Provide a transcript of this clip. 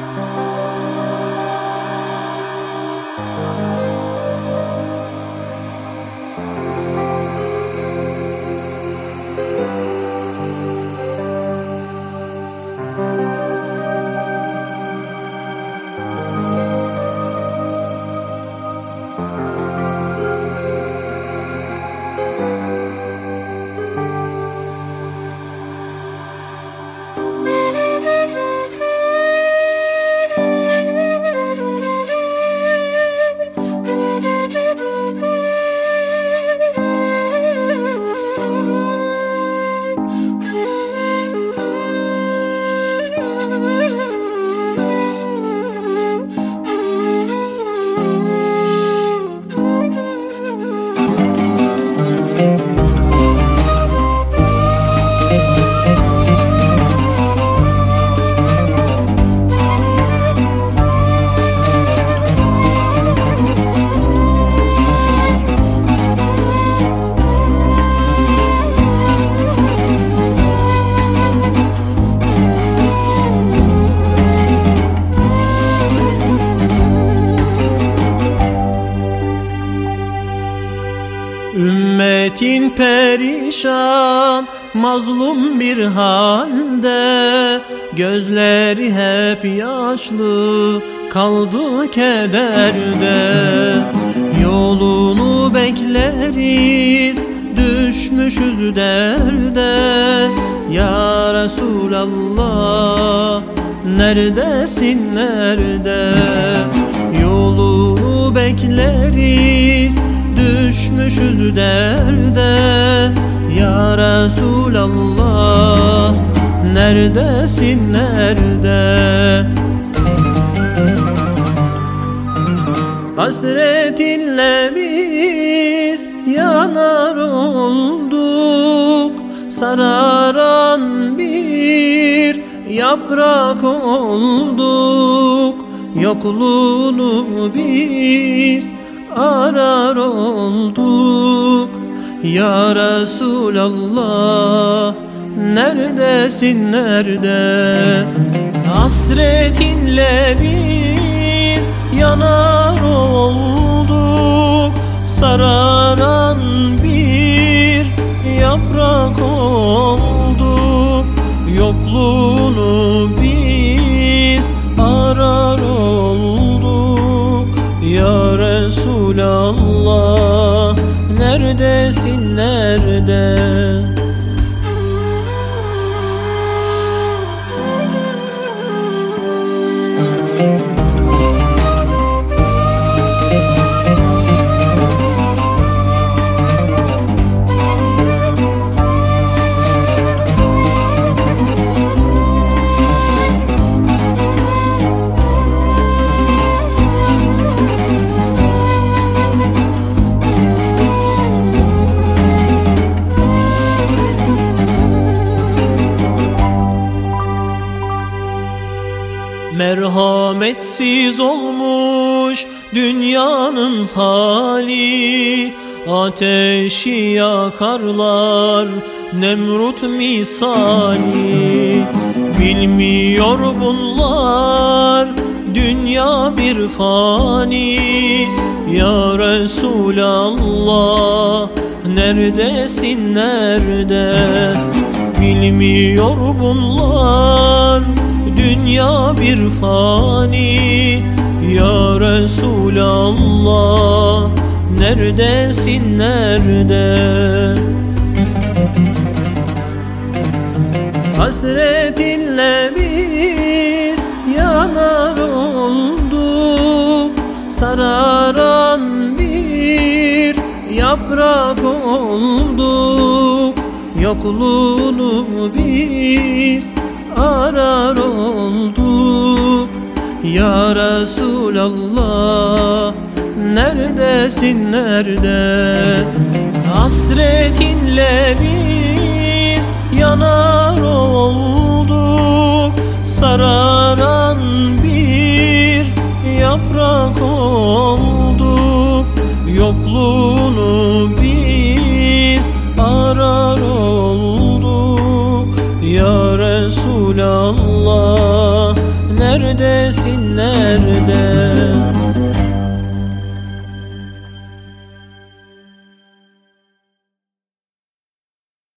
Oh. Ümmetin perişan mazlum bir halde. Gözleri hep yaşlı kaldı kederde. Yolunu bekleriz düşmüşüz derde. Ya Resulallah neredesin nerede? Yolunu bekleriz düşmüşüz derde. Ya Resulallah Neredesin nerede? Hasretinle biz yanar olduk. Sararan bir yaprak olduk. Yokluğunu biz arar olduk. Ya Resulallah Neredesin nerede? Hasretinle biz yanar olduk. Sararan bir yaprak olduk. Yokluğunu Neredesin nerede Merhametsiz olmuş dünyanın hali. Ateşi yakarlar Nemrut misali. Bilmiyor bunlar dünya bir fani. Ya Resulallah neredesin nerede? Bilmiyor bunlar dünya bir fani. Ya Resulallah Neredesin nerede? Hasretinle biz yanar olduk Sararan bir yaprak olduk Yokluğunu biz arar olduk. Ya Resulallah Neredesin nerede? Hasretinle biz yanar olduk. Sararan bir yaprak olduk. Yokluğunu biz arar olduk Mevlallah Neredesin nerede?